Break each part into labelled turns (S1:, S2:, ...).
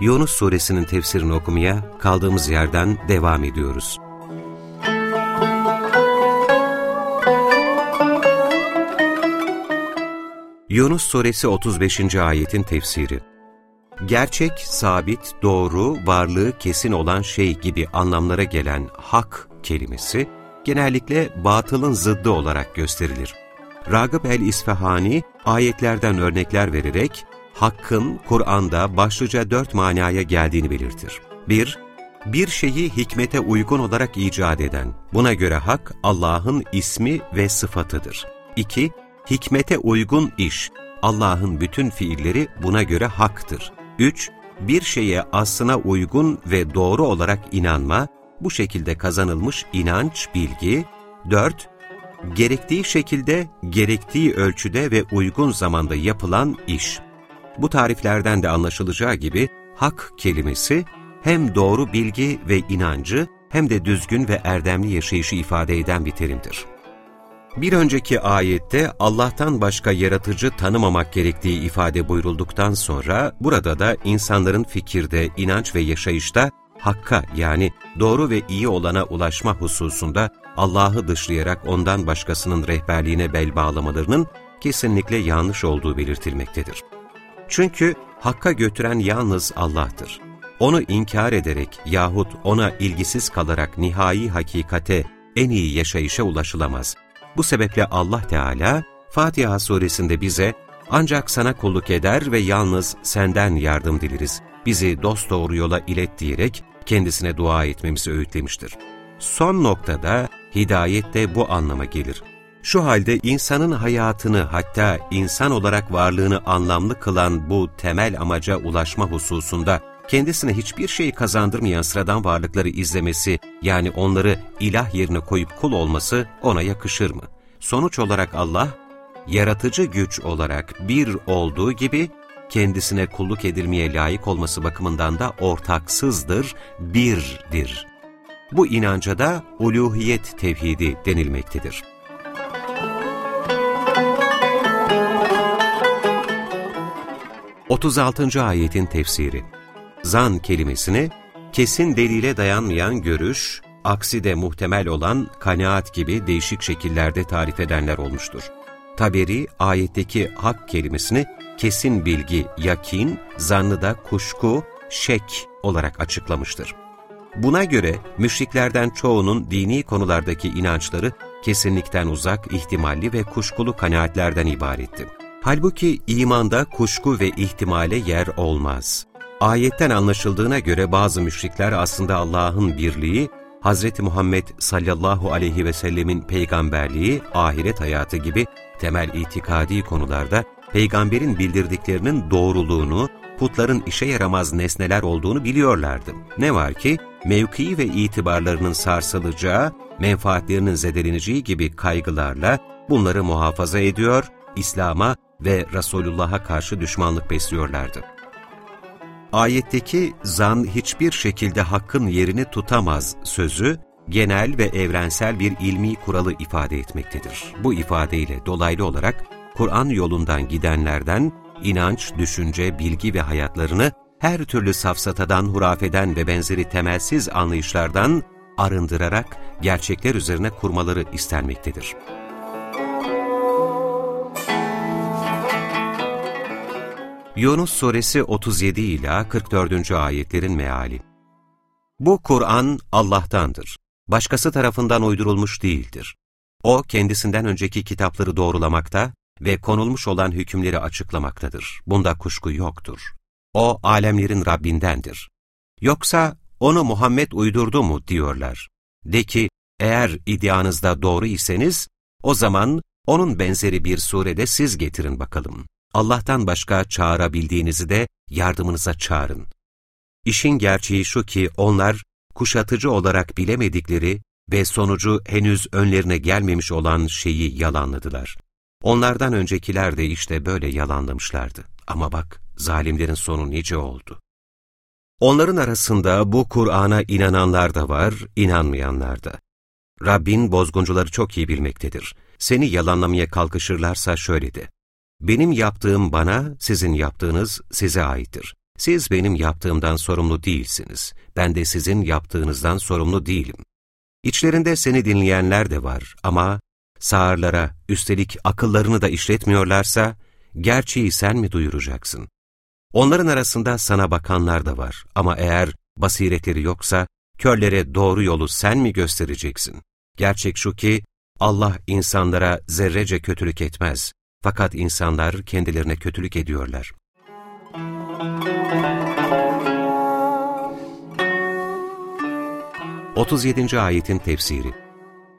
S1: Yunus suresinin tefsirini okumaya kaldığımız yerden devam ediyoruz. Yunus suresi 35. ayetin tefsiri Gerçek, sabit, doğru, varlığı kesin olan şey gibi anlamlara gelen hak kelimesi genellikle batılın zıddı olarak gösterilir. Ragıp el-İsfahani ayetlerden örnekler vererek hakkın Kur'an'da başlıca dört manaya geldiğini belirtir. 1- Bir şeyi hikmete uygun olarak icat eden, buna göre hak Allah'ın ismi ve sıfatıdır. 2- Hikmete uygun iş, Allah'ın bütün fiilleri buna göre haktır. 3- Bir şeye aslına uygun ve doğru olarak inanma, bu şekilde kazanılmış inanç, bilgi. 4- Gerektiği şekilde, gerektiği ölçüde ve uygun zamanda yapılan iş. Bu tariflerden de anlaşılacağı gibi hak kelimesi hem doğru bilgi ve inancı hem de düzgün ve erdemli yaşayışı ifade eden bir terimdir. Bir önceki ayette Allah'tan başka yaratıcı tanımamak gerektiği ifade buyurulduktan sonra burada da insanların fikirde, inanç ve yaşayışta hakka yani doğru ve iyi olana ulaşma hususunda Allah'ı dışlayarak ondan başkasının rehberliğine bel bağlamalarının kesinlikle yanlış olduğu belirtilmektedir. Çünkü hakka götüren yalnız Allah'tır. Onu inkar ederek yahut ona ilgisiz kalarak nihai hakikate, en iyi yaşayışa ulaşılamaz. Bu sebeple Allah Teala Fatiha suresinde bize ancak sana kulluk eder ve yalnız senden yardım dileriz. Bizi dosdoğru yola ilet diyerek kendisine dua etmemizi öğütlemiştir. Son noktada hidayet de bu anlama gelir. Şu halde insanın hayatını hatta insan olarak varlığını anlamlı kılan bu temel amaca ulaşma hususunda kendisine hiçbir şey kazandırmayan sıradan varlıkları izlemesi yani onları ilah yerine koyup kul olması ona yakışır mı? Sonuç olarak Allah, yaratıcı güç olarak bir olduğu gibi kendisine kulluk edilmeye layık olması bakımından da ortaksızdır, birdir. Bu inanca da uluhiyet tevhidi denilmektedir. Otuz altıncı ayetin tefsiri Zan kelimesini kesin delile dayanmayan görüş, aksi de muhtemel olan kanaat gibi değişik şekillerde tarif edenler olmuştur. Taberi ayetteki hak kelimesini kesin bilgi, yakin, zannı da kuşku, şek olarak açıklamıştır. Buna göre müşriklerden çoğunun dini konulardaki inançları kesinlikten uzak, ihtimalli ve kuşkulu kanaatlerden ibaretti. Halbuki imanda kuşku ve ihtimale yer olmaz. Ayetten anlaşıldığına göre bazı müşrikler aslında Allah'ın birliği, Hz. Muhammed sallallahu aleyhi ve sellemin peygamberliği, ahiret hayatı gibi temel itikadi konularda peygamberin bildirdiklerinin doğruluğunu, putların işe yaramaz nesneler olduğunu biliyorlardı. Ne var ki mevkii ve itibarlarının sarsılacağı, menfaatlerinin zedeleneceği gibi kaygılarla bunları muhafaza ediyor, İslam'a ve Resulullah'a karşı düşmanlık besliyorlardı. Ayetteki zan hiçbir şekilde hakkın yerini tutamaz sözü, genel ve evrensel bir ilmi kuralı ifade etmektedir. Bu ifadeyle dolaylı olarak Kur'an yolundan gidenlerden inanç, düşünce, bilgi ve hayatlarını her türlü safsatadan, hurafeden ve benzeri temelsiz anlayışlardan arındırarak gerçekler üzerine kurmaları istenmektedir. Yunus Suresi 37 ila 44. ayetlerin meali. Bu Kur'an Allah'tandır. Başkası tarafından uydurulmuş değildir. O kendisinden önceki kitapları doğrulamakta ve konulmuş olan hükümleri açıklamaktadır. Bunda kuşku yoktur. O alemlerin Rabbindendir. Yoksa onu Muhammed uydurdu mu diyorlar. De ki eğer iddianızda doğru iseniz o zaman onun benzeri bir surede siz getirin bakalım. Allah'tan başka çağırabildiğinizi de yardımınıza çağırın. İşin gerçeği şu ki onlar kuşatıcı olarak bilemedikleri ve sonucu henüz önlerine gelmemiş olan şeyi yalanladılar. Onlardan öncekiler de işte böyle yalanlamışlardı. Ama bak, zalimlerin sonu nice oldu. Onların arasında bu Kur'an'a inananlar da var, inanmayanlar da. Rabbin bozguncuları çok iyi bilmektedir. Seni yalanlamaya kalkışırlarsa şöyle de. Benim yaptığım bana, sizin yaptığınız size aittir. Siz benim yaptığımdan sorumlu değilsiniz. Ben de sizin yaptığınızdan sorumlu değilim. İçlerinde seni dinleyenler de var ama sağırlara, üstelik akıllarını da işletmiyorlarsa, gerçeği sen mi duyuracaksın? Onların arasında sana bakanlar da var ama eğer basiretleri yoksa, körlere doğru yolu sen mi göstereceksin? Gerçek şu ki, Allah insanlara zerrece kötülük etmez. Fakat insanlar kendilerine kötülük ediyorlar. 37. ayetin tefsiri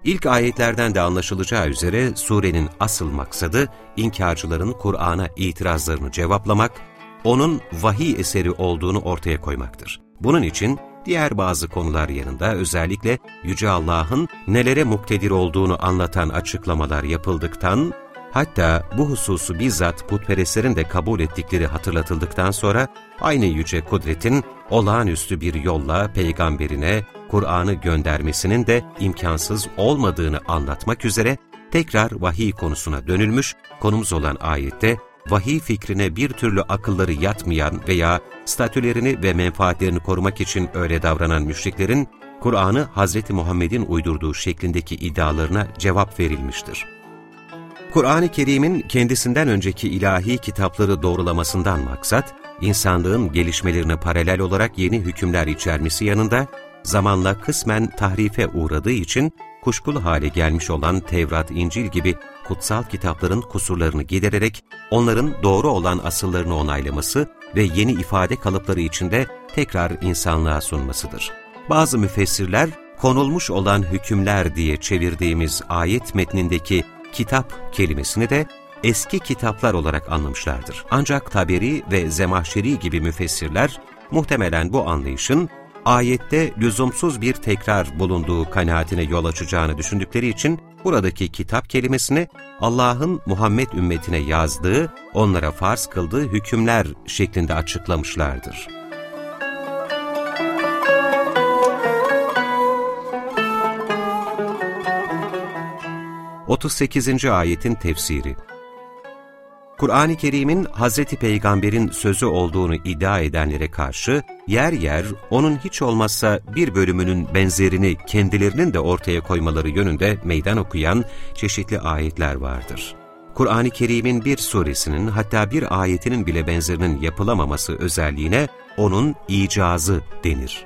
S1: İlk ayetlerden de anlaşılacağı üzere surenin asıl maksadı inkarcıların Kur'an'a itirazlarını cevaplamak, onun vahiy eseri olduğunu ortaya koymaktır. Bunun için diğer bazı konular yanında özellikle Yüce Allah'ın nelere muktedir olduğunu anlatan açıklamalar yapıldıktan, hatta bu hususu bizzat putperestlerin de kabul ettikleri hatırlatıldıktan sonra, aynı yüce kudretin olağanüstü bir yolla peygamberine Kur'an'ı göndermesinin de imkansız olmadığını anlatmak üzere tekrar vahiy konusuna dönülmüş, konumuz olan ayette vahiy fikrine bir türlü akılları yatmayan veya statülerini ve menfaatlerini korumak için öyle davranan müşriklerin, Kur'an'ı Hz. Muhammed'in uydurduğu şeklindeki iddialarına cevap verilmiştir. Kur'an-ı Kerim'in kendisinden önceki ilahi kitapları doğrulamasından maksat, insanlığın gelişmelerine paralel olarak yeni hükümler içermesi yanında, zamanla kısmen tahrife uğradığı için kuşkulu hale gelmiş olan Tevrat, İncil gibi kutsal kitapların kusurlarını gidererek onların doğru olan asıllarını onaylaması ve yeni ifade kalıpları içinde tekrar insanlığa sunmasıdır. Bazı müfessirler, konulmuş olan hükümler diye çevirdiğimiz ayet metnindeki kitap kelimesini de eski kitaplar olarak anlamışlardır. Ancak Taberi ve Zemahşeri gibi müfessirler muhtemelen bu anlayışın ayette lüzumsuz bir tekrar bulunduğu kanaatine yol açacağını düşündükleri için buradaki kitap kelimesini Allah'ın Muhammed ümmetine yazdığı, onlara farz kıldığı hükümler şeklinde açıklamışlardır. Otuz sekizinci ayetin tefsiri Kur'an-ı Kerim'in Hz. Peygamber'in sözü olduğunu iddia edenlere karşı yer yer onun hiç olmazsa bir bölümünün benzerini kendilerinin de ortaya koymaları yönünde meydan okuyan çeşitli ayetler vardır. Kur'an-ı Kerim'in bir suresinin hatta bir ayetinin bile benzerinin yapılamaması özelliğine onun icazı denir.